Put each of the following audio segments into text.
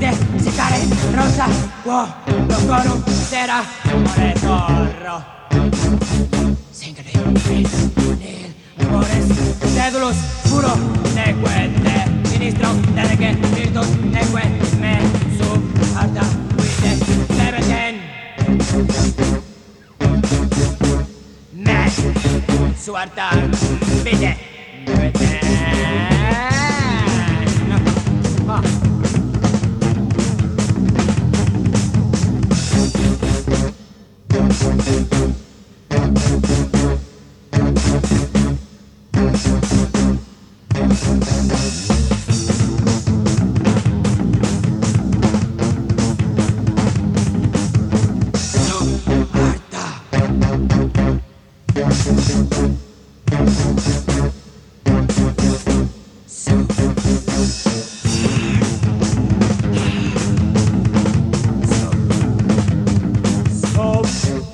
verdes, si caen rosas, wow, los corum será por el gorro. Nil, amores, cédulos, puro, ne cuente, ministro, desde que virtus, ne me, sub, harta, huide, se. Me, su harta, vide.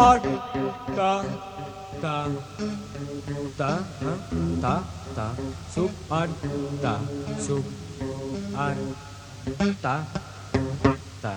Ar ta ta ta ta ta sub ar ta sub ar ta ta